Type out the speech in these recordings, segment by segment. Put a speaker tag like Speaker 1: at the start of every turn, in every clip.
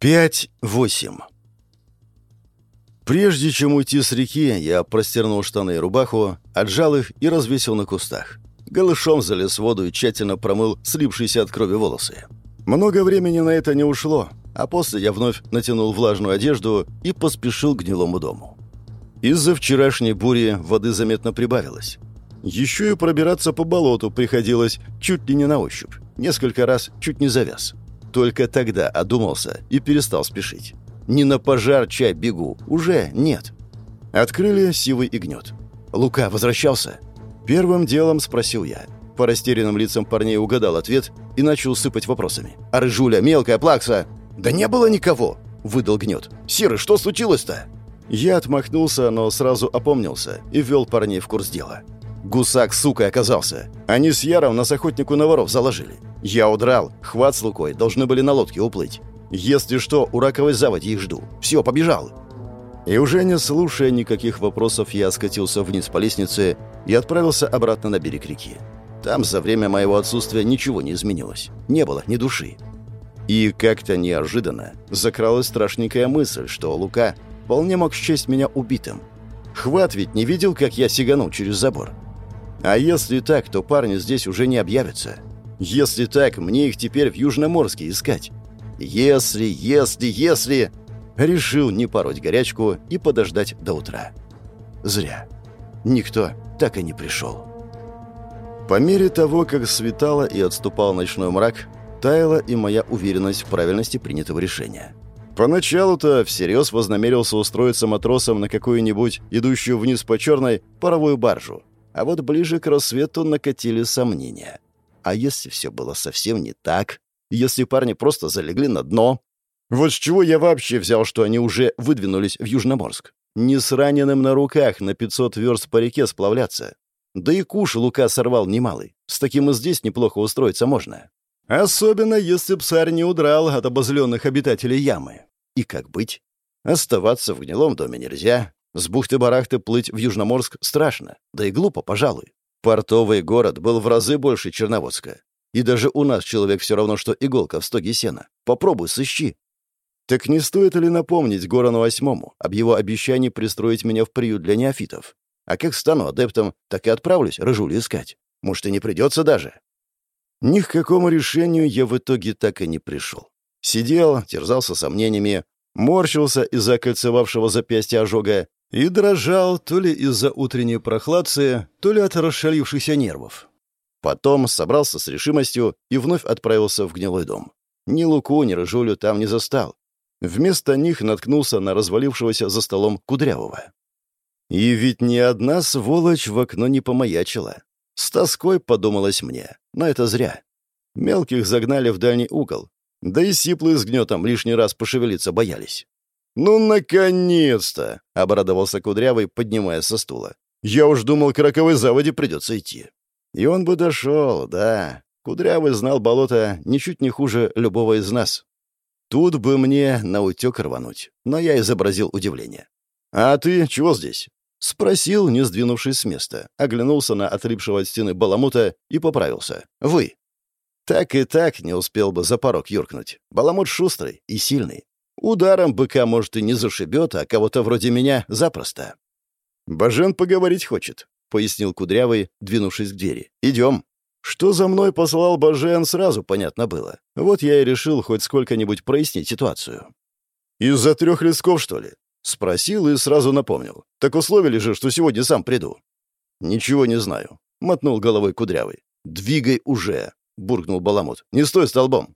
Speaker 1: 5-8 Прежде чем уйти с реки, я простернул штаны и рубаху, отжал их и развесил на кустах. Голышом залез в воду и тщательно промыл слипшиеся от крови волосы. Много времени на это не ушло, а после я вновь натянул влажную одежду и поспешил к гнилому дому. Из-за вчерашней бури воды заметно прибавилось. Еще и пробираться по болоту приходилось чуть ли не на ощупь. Несколько раз чуть не завяз. Только тогда одумался и перестал спешить. Не на пожар чай бегу, уже нет. Открыли сивый и гнет. «Лука возвращался?» Первым делом спросил я. По растерянным лицам парней угадал ответ и начал сыпать вопросами. «А рыжуля, мелкая, плакса?» «Да не было никого!» — выдал гнет. «Сиры, что случилось-то?» Я отмахнулся, но сразу опомнился и ввел парней в курс дела. Гусак сукой оказался. Они с Яром нас охотнику на воров заложили. Я удрал, хват с Лукой должны были на лодке уплыть. Если что, у раковой заводи их жду. Все, побежал. И уже не слушая никаких вопросов, я скатился вниз по лестнице и отправился обратно на берег реки. Там за время моего отсутствия ничего не изменилось. Не было ни души. И как-то неожиданно закралась страшненькая мысль, что Лука вполне мог счесть меня убитым. Хват ведь не видел, как я сиганул через забор. А если так, то парни здесь уже не объявятся. Если так, мне их теперь в Южноморске искать. Если, если, если... Решил не пороть горячку и подождать до утра. Зря. Никто так и не пришел. По мере того, как светало и отступал ночной мрак, таяла и моя уверенность в правильности принятого решения. Поначалу-то всерьез вознамерился устроиться матросом на какую-нибудь, идущую вниз по черной, паровую баржу. А вот ближе к рассвету накатили сомнения. А если все было совсем не так? Если парни просто залегли на дно? Вот с чего я вообще взял, что они уже выдвинулись в Южноморск? Не с раненым на руках на 500 верст по реке сплавляться. Да и куш Лука сорвал немалый. С таким и здесь неплохо устроиться можно. Особенно, если псарь не удрал от обозленных обитателей ямы. И как быть? Оставаться в гнилом доме нельзя. С бухты-барахты плыть в Южноморск страшно. Да и глупо, пожалуй. Портовый город был в разы больше Черноводска. И даже у нас человек все равно, что иголка в стоге сена. Попробуй, сыщи. Так не стоит ли напомнить Горану Восьмому об его обещании пристроить меня в приют для неофитов? А как стану адептом, так и отправлюсь Рыжули искать. Может, и не придется даже. Ни к какому решению я в итоге так и не пришел. Сидел, терзался сомнениями, морщился из-за кольцевавшего запястья ожога и дрожал то ли из-за утренней прохладцы, то ли от расшалившихся нервов. Потом собрался с решимостью и вновь отправился в гнилой дом. Ни Луку, ни Рыжулю там не застал. Вместо них наткнулся на развалившегося за столом Кудрявого. И ведь ни одна сволочь в окно не помаячила. С тоской подумалось мне, но это зря. Мелких загнали в дальний угол, да и сиплые с гнетом лишний раз пошевелиться боялись. «Ну, наконец-то!» — обрадовался Кудрявый, поднимая со стула. «Я уж думал, к роковой заводе придется идти». И он бы дошел, да. Кудрявый знал болото ничуть не хуже любого из нас. Тут бы мне наутек рвануть, но я изобразил удивление. «А ты чего здесь?» Спросил, не сдвинувшись с места, оглянулся на отлипшего от стены баламута и поправился. «Вы». Так и так не успел бы за порог юркнуть. Баламут шустрый и сильный. Ударом быка, может, и не зашибет, а кого-то вроде меня запросто. «Бажен поговорить хочет», — пояснил Кудрявый, двинувшись к двери. «Идем». Что за мной послал Бажен, сразу понятно было. Вот я и решил хоть сколько-нибудь прояснить ситуацию. «Из-за трех лесков, что ли?» Спросил и сразу напомнил. «Так условили же, что сегодня сам приду». «Ничего не знаю», — мотнул головой Кудрявый. «Двигай уже», — буркнул Баламут. «Не стой столбом».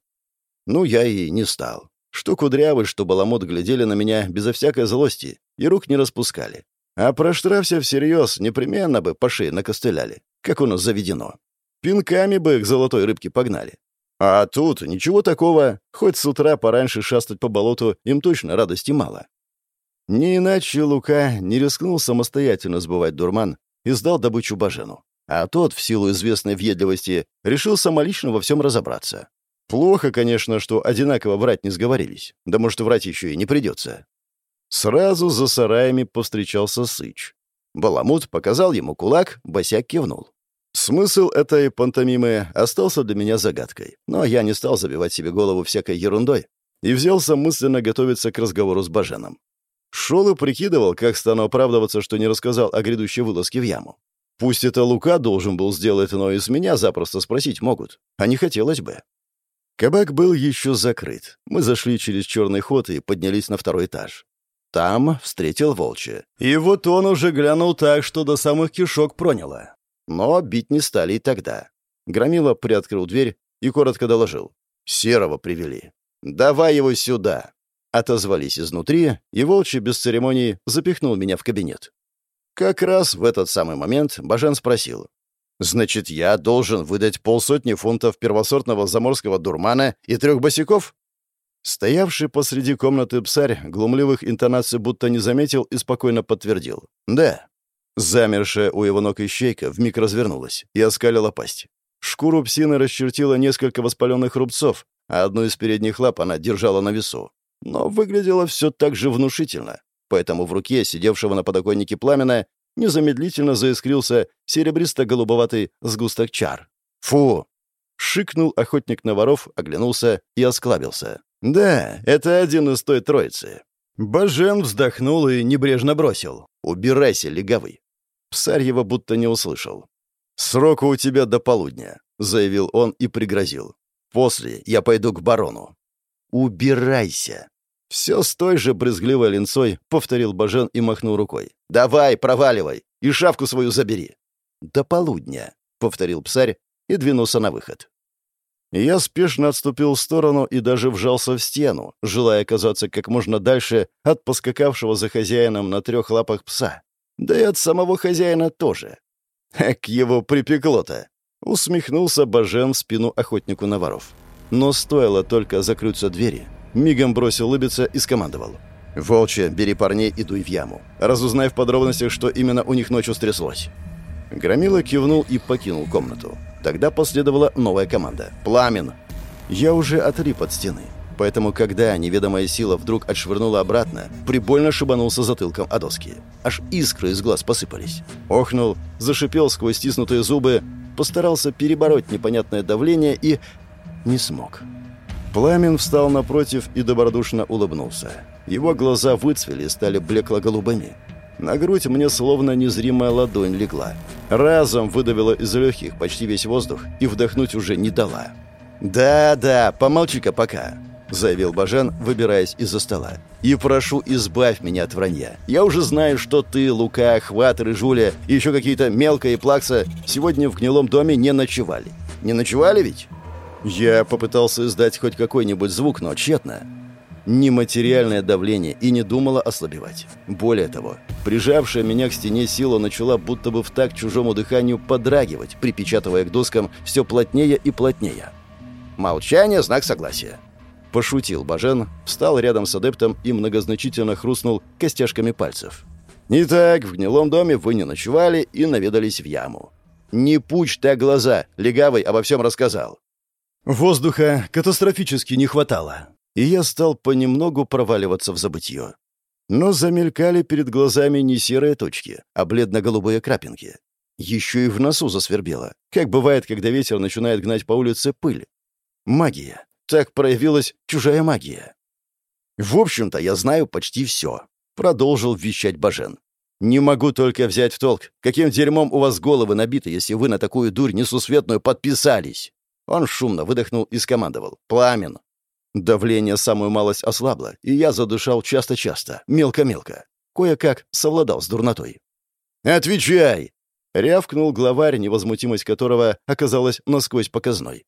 Speaker 1: Ну, я и не стал. Что Кудрявый, что Баламут глядели на меня безо всякой злости и рук не распускали. А проштрафся всерьез, непременно бы по шее накостыляли, как у нас заведено. Пинками бы к золотой рыбке погнали. А тут ничего такого, хоть с утра пораньше шастать по болоту им точно радости мало. Не иначе Лука не рискнул самостоятельно сбывать дурман и сдал добычу Бажену. А тот, в силу известной въедливости, решил самолично во всем разобраться. Плохо, конечно, что одинаково врать не сговорились. Да может, врать еще и не придется. Сразу за сараями повстречался Сыч. Баламут показал ему кулак, Босяк кивнул. Смысл этой пантомимы остался для меня загадкой, но я не стал забивать себе голову всякой ерундой. и взялся мысленно готовиться к разговору с Баженом. Шел и прикидывал, как стану оправдываться, что не рассказал о грядущей вылазке в яму. Пусть это Лука должен был сделать, но из меня запросто спросить могут. А не хотелось бы. Кабак был еще закрыт. Мы зашли через черный ход и поднялись на второй этаж. Там встретил Волча. И вот он уже глянул так, что до самых кишок проняло. Но бить не стали и тогда. Громила приоткрыл дверь и коротко доложил. «Серого привели. Давай его сюда!» Отозвались изнутри, и Волчий без церемоний запихнул меня в кабинет. Как раз в этот самый момент Бажен спросил. «Значит, я должен выдать полсотни фунтов первосортного заморского дурмана и трех босиков?» Стоявший посреди комнаты псарь глумливых интонаций будто не заметил и спокойно подтвердил. «Да». Замершая у его ног ищейка вмиг развернулась и оскалила пасть. Шкуру псины расчертила несколько воспаленных рубцов, а одну из передних лап она держала на весу но выглядело все так же внушительно, поэтому в руке сидевшего на подоконнике пламена незамедлительно заискрился серебристо-голубоватый сгусток чар. «Фу!» — шикнул охотник на воров, оглянулся и осклабился. «Да, это один из той троицы». Бажен вздохнул и небрежно бросил. «Убирайся, легавый». Псарь его будто не услышал. «Срока у тебя до полудня», — заявил он и пригрозил. «После я пойду к барону». «Убирайся!» Все с той же брызгливой линцой повторил Бажен и махнул рукой. «Давай, проваливай! И шавку свою забери!» «До полудня», — повторил псарь и двинулся на выход. Я спешно отступил в сторону и даже вжался в стену, желая оказаться как можно дальше от поскакавшего за хозяином на трех лапах пса. Да и от самого хозяина тоже. Как его припекло-то! Усмехнулся Бажен в спину охотнику на воров. Но стоило только закрыться двери — Мигом бросил улыбиться и скомандовал. «Волчья, бери парней и дуй в яму. Разузнай в подробностях, что именно у них ночью стряслось». Громила кивнул и покинул комнату. Тогда последовала новая команда. «Пламен!» Я уже отлип от стены. Поэтому, когда неведомая сила вдруг отшвырнула обратно, прибольно шибанулся затылком о доски. Аж искры из глаз посыпались. Охнул, зашипел сквозь стиснутые зубы, постарался перебороть непонятное давление и... не смог. Пламен встал напротив и добродушно улыбнулся. Его глаза выцвели и стали блекло-голубыми. На грудь мне словно незримая ладонь легла. Разом выдавила из легких почти весь воздух и вдохнуть уже не дала. «Да-да, помолчи-ка пока», — заявил Бажен, выбираясь из-за стола. «И прошу, избавь меня от вранья. Я уже знаю, что ты, Лука, Хватер и Жуля, и еще какие-то мелкая и плакса сегодня в гнилом доме не ночевали. Не ночевали ведь?» Я попытался издать хоть какой-нибудь звук, но тщетно. Нематериальное давление и не думала ослабевать. Более того, прижавшая меня к стене сила начала будто бы в такт чужому дыханию подрагивать, припечатывая к доскам все плотнее и плотнее. «Молчание — знак согласия», — пошутил Бажен, встал рядом с адептом и многозначительно хрустнул костяшками пальцев. «Итак, в гнилом доме вы не ночевали и наведались в яму. Не пучь так глаза, легавый обо всем рассказал. Воздуха катастрофически не хватало, и я стал понемногу проваливаться в забытье. Но замелькали перед глазами не серые точки, а бледно-голубые крапинки. Еще и в носу засвербело, как бывает, когда ветер начинает гнать по улице пыль. Магия. Так проявилась чужая магия. «В общем-то, я знаю почти все», — продолжил вещать Бажен. «Не могу только взять в толк, каким дерьмом у вас головы набиты, если вы на такую дурь несусветную подписались». Он шумно выдохнул и скомандовал. «Пламен!» Давление самую малость ослабло, и я задышал часто-часто, мелко-мелко. Кое-как совладал с дурнотой. «Отвечай!» — рявкнул главарь, невозмутимость которого оказалась насквозь показной.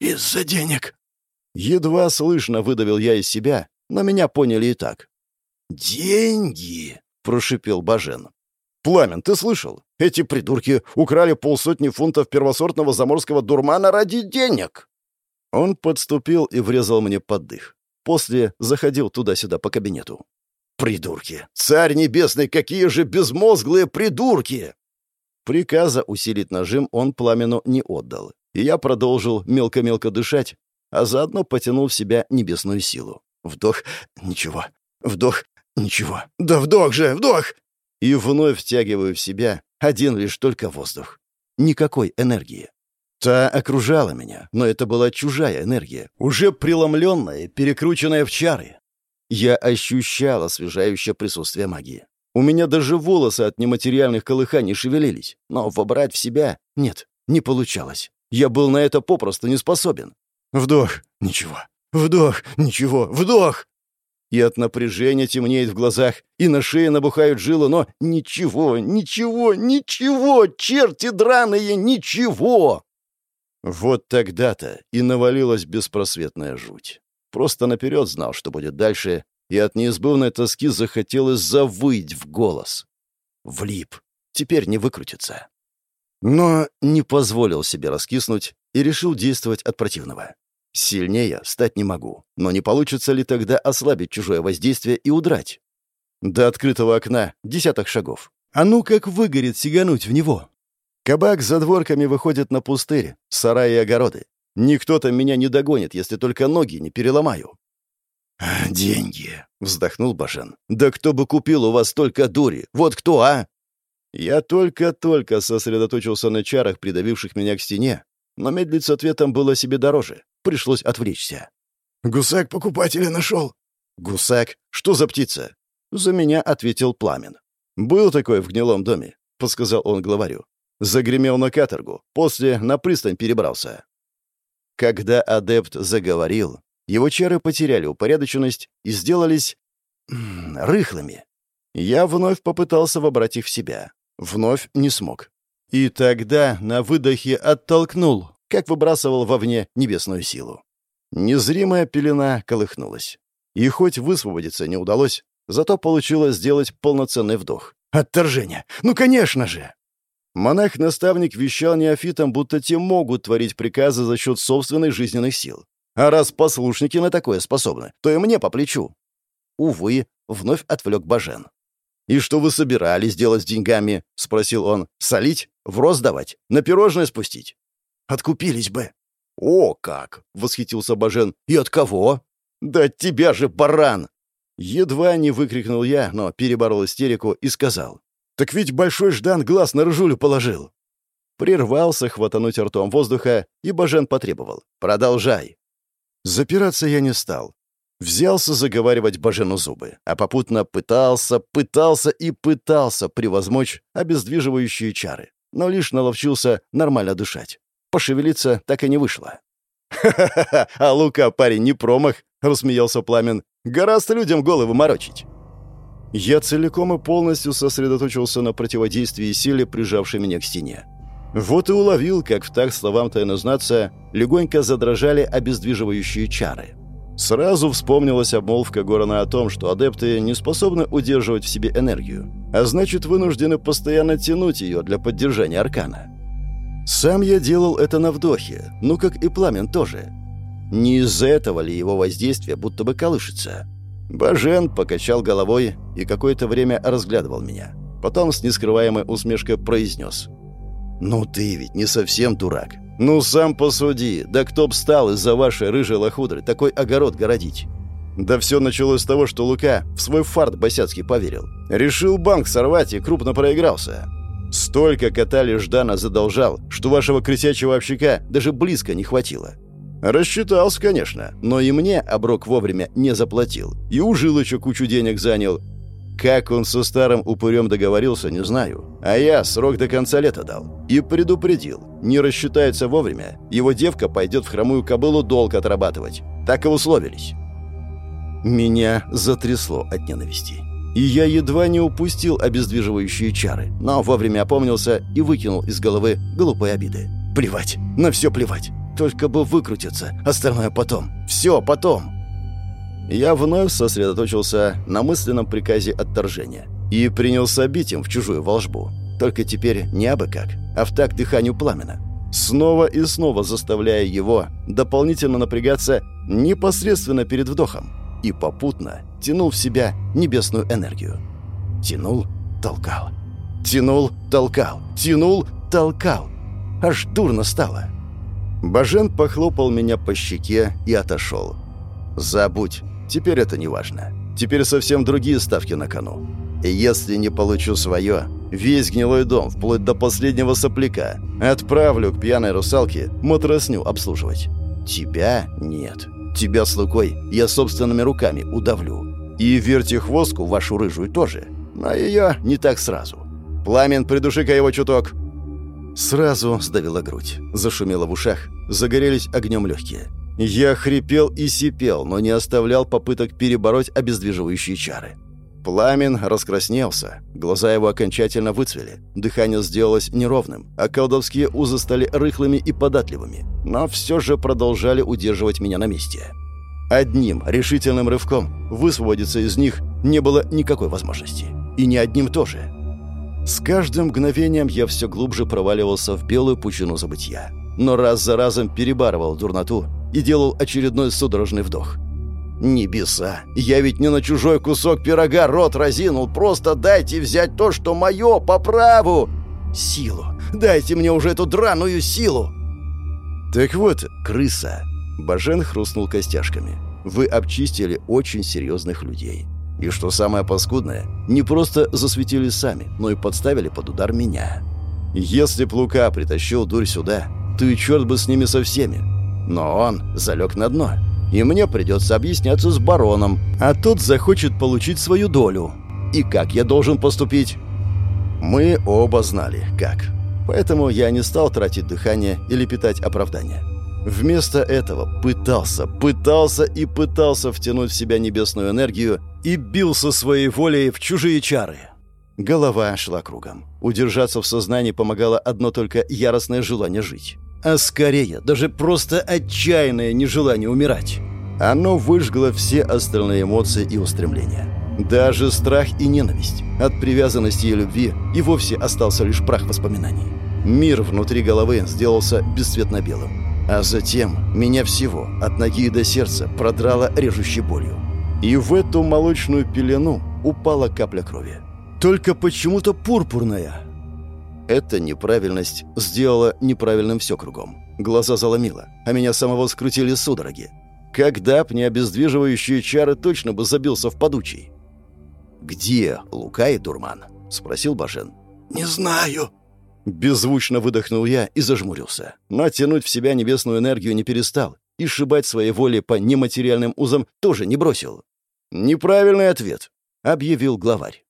Speaker 1: «Из-за денег!» Едва слышно выдавил я из себя, но меня поняли и так. «Деньги!» — прошипел Бажен. «Пламен, ты слышал? Эти придурки украли полсотни фунтов первосортного заморского дурмана ради денег!» Он подступил и врезал мне под дых. После заходил туда-сюда по кабинету. «Придурки! Царь небесный, какие же безмозглые придурки!» Приказа усилить нажим он пламену не отдал, и я продолжил мелко-мелко дышать, а заодно потянул в себя небесную силу. Вдох — ничего. Вдох — ничего. Да вдох же, вдох! И вновь втягиваю в себя один лишь только воздух. Никакой энергии. Та окружала меня, но это была чужая энергия, уже преломленная, перекрученная в чары. Я ощущал освежающее присутствие магии. У меня даже волосы от нематериальных колыханий шевелились, но вобрать в себя нет, не получалось. Я был на это попросту не способен. Вдох — ничего. Вдох — ничего. Вдох! И от напряжения темнеет в глазах, и на шее набухают жилы, но ничего, ничего, ничего, черти драные, ничего! Вот тогда-то и навалилась беспросветная жуть. Просто наперед знал, что будет дальше, и от неизбывной тоски захотелось завыть в голос. Влип. Теперь не выкрутится. Но не позволил себе раскиснуть и решил действовать от противного. Сильнее стать не могу, но не получится ли тогда ослабить чужое воздействие и удрать? До открытого окна десяток шагов. А ну как выгорит сигануть в него? Кабак за дворками выходит на пустырь, сараи и огороды. Никто там меня не догонит, если только ноги не переломаю. «Деньги», — вздохнул Бажен. «Да кто бы купил у вас столько дури? Вот кто, а?» Я только-только сосредоточился на чарах, придавивших меня к стене, но медлить с ответом было себе дороже. Пришлось отвлечься. «Гусак покупателя нашел». «Гусак? Что за птица?» За меня ответил Пламен. «Был такой в гнилом доме», — подсказал он главарю. Загремел на каторгу, после на пристань перебрался. Когда адепт заговорил, его чары потеряли упорядоченность и сделались... рыхлыми. Я вновь попытался вобрать их в себя. Вновь не смог. И тогда на выдохе оттолкнул, как выбрасывал вовне небесную силу. Незримая пелена колыхнулась. И хоть высвободиться не удалось, зато получилось сделать полноценный вдох. Отторжение! Ну, конечно же! Монах-наставник вещал неофитам, будто те могут творить приказы за счет собственных жизненных сил. А раз послушники на такое способны, то и мне по плечу. Увы, вновь отвлек Бажен. «И что вы собирались делать с деньгами?» — спросил он. «Солить? В рост давать? На пирожное спустить?» «Откупились бы». «О, как!» — восхитился Бажен. «И от кого?» «Да от тебя же, баран!» Едва не выкрикнул я, но переборол истерику и сказал. Так ведь Большой Ждан глаз на ржулю положил. Прервался хватануть ртом воздуха, и Бажен потребовал. «Продолжай». Запираться я не стал. Взялся заговаривать Бажену зубы, а попутно пытался, пытался и пытался превозмочь обездвиживающие чары, но лишь наловчился нормально дышать. Пошевелиться так и не вышло. «Ха-ха-ха! А Лука, парень, не промах!» — рассмеялся Пламен. «Гораздо людям головы морочить!» Я целиком и полностью сосредоточился на противодействии силе, прижавшей меня к стене. Вот и уловил, как в так словам тайнознаца легонько задрожали обездвиживающие чары. Сразу вспомнилась обмолвка Горана о том, что адепты не способны удерживать в себе энергию, а значит, вынуждены постоянно тянуть ее для поддержания аркана. Сам я делал это на вдохе, ну как и пламен тоже. Не из-за этого ли его воздействие будто бы колышется? Бажен покачал головой и какое-то время разглядывал меня. Потом с нескрываемой усмешкой произнес. «Ну ты ведь не совсем дурак. Ну сам посуди, да кто б стал из-за вашей рыжей лохудры такой огород городить?» Да все началось с того, что Лука в свой фарт босяцкий поверил. Решил банк сорвать и крупно проигрался. Столько катали Ждана задолжал, что вашего крысячего общака даже близко не хватило. Рассчитался, конечно, но и мне оброк вовремя не заплатил. И у Жилыча кучу денег занял. Как он со старым упырем договорился, не знаю. А я срок до конца лета дал. И предупредил. Не рассчитается вовремя. Его девка пойдет в хромую кобылу долг отрабатывать. Так и условились. Меня затрясло от ненависти. И я едва не упустил обездвиживающие чары, но вовремя опомнился и выкинул из головы глупые обиды. Плевать, на все плевать. Только бы выкрутиться, остальное потом. Все потом. Я вновь сосредоточился на мысленном приказе отторжения и принялся бить им в чужую волжбу. Только теперь не абы как, а в так дыханию пламена. Снова и снова заставляя его дополнительно напрягаться непосредственно перед вдохом и попутно тянул в себя небесную энергию. Тянул, толкал. Тянул, толкал. Тянул, толкал. Аж дурно стало. Бажен похлопал меня по щеке и отошел. «Забудь. Теперь это не важно. Теперь совсем другие ставки на кону. И если не получу свое, Весь гнилой дом, вплоть до последнего сопляка. Отправлю к пьяной русалке матросню обслуживать. Тебя нет. Тебя с Лукой я собственными руками удавлю. И вертихвостку вашу рыжую тоже. Но ее не так сразу. Пламен, придуши-ка его чуток. Сразу сдавила грудь. Зашумело в ушах. Загорелись огнем легкие. Я хрипел и сипел, но не оставлял попыток перебороть обездвиживающие чары. Пламен раскраснелся, глаза его окончательно выцвели, дыхание сделалось неровным, а колдовские узы стали рыхлыми и податливыми, но все же продолжали удерживать меня на месте. Одним решительным рывком высвободиться из них не было никакой возможности. И ни одним тоже. С каждым мгновением я все глубже проваливался в белую пучину забытья, но раз за разом перебарывал дурноту и делал очередной судорожный вдох – «Небеса! Я ведь не на чужой кусок пирога рот разинул, просто дайте взять то, что мое, по праву! Силу! Дайте мне уже эту драную силу!» «Так вот, крыса!» Бажен хрустнул костяшками. «Вы обчистили очень серьезных людей. И что самое паскудное, не просто засветили сами, но и подставили под удар меня. Если б Лука притащил дурь сюда, то и черт бы с ними со всеми. Но он залег на дно» и мне придется объясняться с бароном, а тот захочет получить свою долю. И как я должен поступить? Мы оба знали, как. Поэтому я не стал тратить дыхание или питать оправдания. Вместо этого пытался, пытался и пытался втянуть в себя небесную энергию и бился своей волей в чужие чары. Голова шла кругом. Удержаться в сознании помогало одно только яростное желание жить а скорее, даже просто отчаянное нежелание умирать. Оно выжгло все остальные эмоции и устремления. Даже страх и ненависть. От привязанности и любви и вовсе остался лишь прах воспоминаний. Мир внутри головы сделался бесцветно-белым. А затем меня всего, от ноги до сердца, продрало режущей болью. И в эту молочную пелену упала капля крови. Только почему-то пурпурная, эта неправильность сделала неправильным все кругом. Глаза заломило, а меня самого скрутили судороги. Когда б не обездвиживающие чары, точно бы забился в подучий. «Где Лука и Дурман?» — спросил Бажен.
Speaker 2: «Не знаю».
Speaker 1: Беззвучно выдохнул я и зажмурился. Но тянуть в себя небесную энергию не перестал. И сшибать своей волей по нематериальным узам тоже не бросил. «Неправильный ответ», — объявил главарь.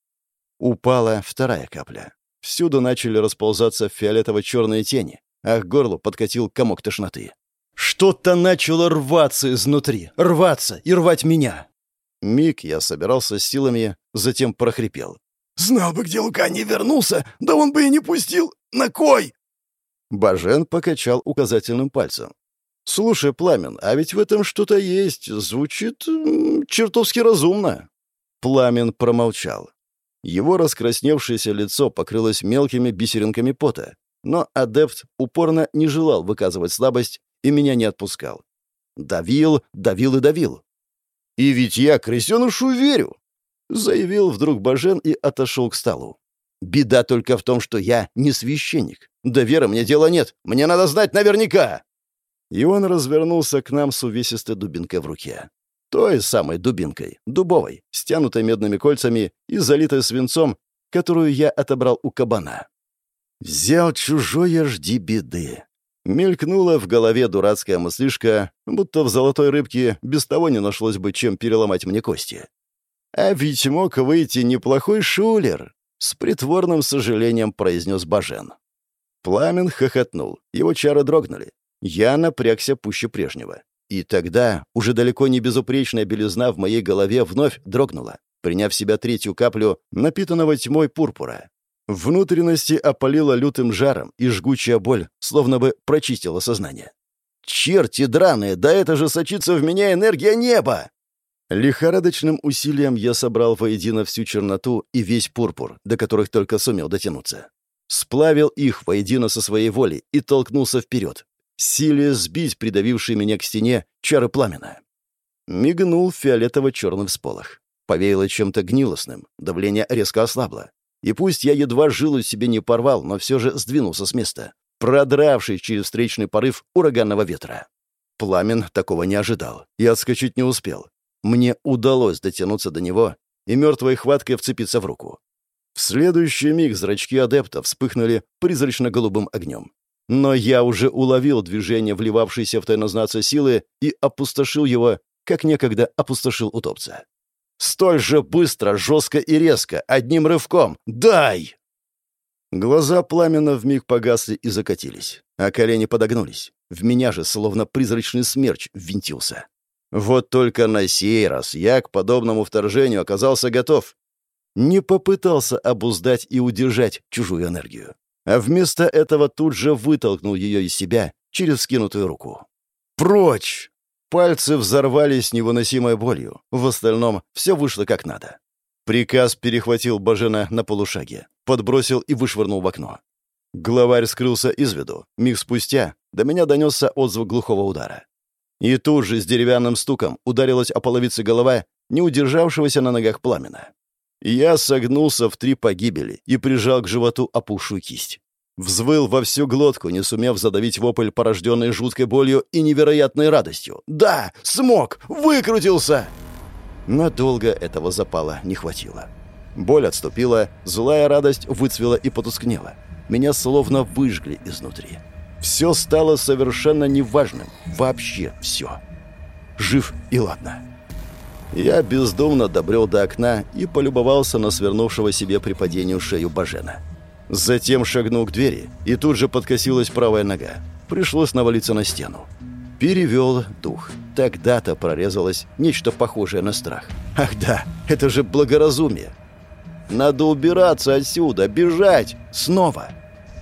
Speaker 1: Упала вторая капля. Всюду начали расползаться фиолетово-черные тени, а к горлу подкатил комок тошноты. Что-то начало рваться изнутри, рваться и рвать меня. Миг я собирался с силами, затем прохрипел.
Speaker 2: «Знал бы, где Лука не вернулся, да он бы и не пустил! На кой?»
Speaker 1: Бажен покачал указательным пальцем. «Слушай, Пламен, а ведь в этом что-то есть. Звучит чертовски разумно». Пламен промолчал. Его раскрасневшееся лицо покрылось мелкими бисеринками пота, но адепт упорно не желал выказывать слабость и меня не отпускал. Давил, давил и давил. «И ведь я крысенышу верю!» — заявил вдруг Бажен и отошел к столу. «Беда только в том, что я не священник. До веры мне дела нет. Мне надо знать наверняка!» И он развернулся к нам с увесистой дубинкой в руке. Той самой дубинкой, дубовой, стянутой медными кольцами и залитой свинцом, которую я отобрал у кабана. «Взял чужое, жди беды». Мелькнула в голове дурацкая мыслишка, будто в золотой рыбке без того не нашлось бы чем переломать мне кости. «А ведь мог выйти неплохой шулер», — с притворным сожалением произнес Бажен. Пламен хохотнул, его чары дрогнули. Я напрягся пуще прежнего. И тогда уже далеко не безупречная белизна в моей голове вновь дрогнула, приняв в себя третью каплю напитанного тьмой пурпура. Внутренности опалило лютым жаром, и жгучая боль словно бы прочистила сознание. «Черти драные, да это же сочится в меня энергия неба!» Лихорадочным усилием я собрал воедино всю черноту и весь пурпур, до которых только сумел дотянуться. Сплавил их воедино со своей волей и толкнулся вперед, силе сбить придавивший меня к стене чары пламена. Мигнул фиолетово-черный всполох. Повеяло чем-то гнилостным, давление резко ослабло. И пусть я едва жилу себе не порвал, но все же сдвинулся с места, продравший через встречный порыв ураганного ветра. Пламен такого не ожидал и отскочить не успел. Мне удалось дотянуться до него и мертвой хваткой вцепиться в руку. В следующий миг зрачки адепта вспыхнули призрачно-голубым огнем. Но я уже уловил движение вливавшейся в тайнознаться силы и опустошил его, как некогда опустошил утопца. Столь же быстро, жестко и резко, одним рывком. «Дай!» Глаза пламенно вмиг погасли и закатились, а колени подогнулись. В меня же словно призрачный смерч ввинтился. Вот только на сей раз я к подобному вторжению оказался готов. Не попытался обуздать и удержать чужую энергию, а вместо этого тут же вытолкнул ее из себя через скинутую руку. «Прочь!» Пальцы взорвались невыносимой болью. В остальном все вышло как надо. Приказ перехватил Бажена на полушаге, подбросил и вышвырнул в окно. Главарь скрылся из виду. Миг спустя до меня донесся отзвук глухого удара. И тут же с деревянным стуком ударилась о половице голова не удержавшегося на ногах пламена. Я согнулся в три погибели и прижал к животу опухшую кисть. Взвыл во всю глотку, не сумев задавить вопль, порожденный жуткой болью и невероятной радостью. «Да! Смог! Выкрутился!» Надолго этого запала не хватило. Боль отступила, злая радость выцвела и потускнела. Меня словно выжгли изнутри. Все стало совершенно неважным. Вообще все. Жив и ладно. Я бездумно добрел до окна и полюбовался на свернувшего себе при падении шею Бажена. Затем шагнул к двери, и тут же подкосилась правая нога. Пришлось навалиться на стену. Перевел дух. Тогда-то прорезалось нечто похожее на страх. Ах да, это же благоразумие. Надо убираться отсюда, бежать. Снова.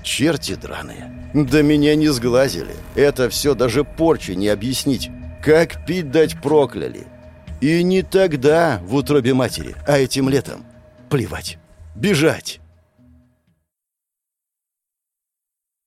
Speaker 1: Черти драные. Да меня не сглазили. Это все даже порчи не объяснить. Как пить дать прокляли. И не тогда, в утробе матери, а этим летом. Плевать. Бежать.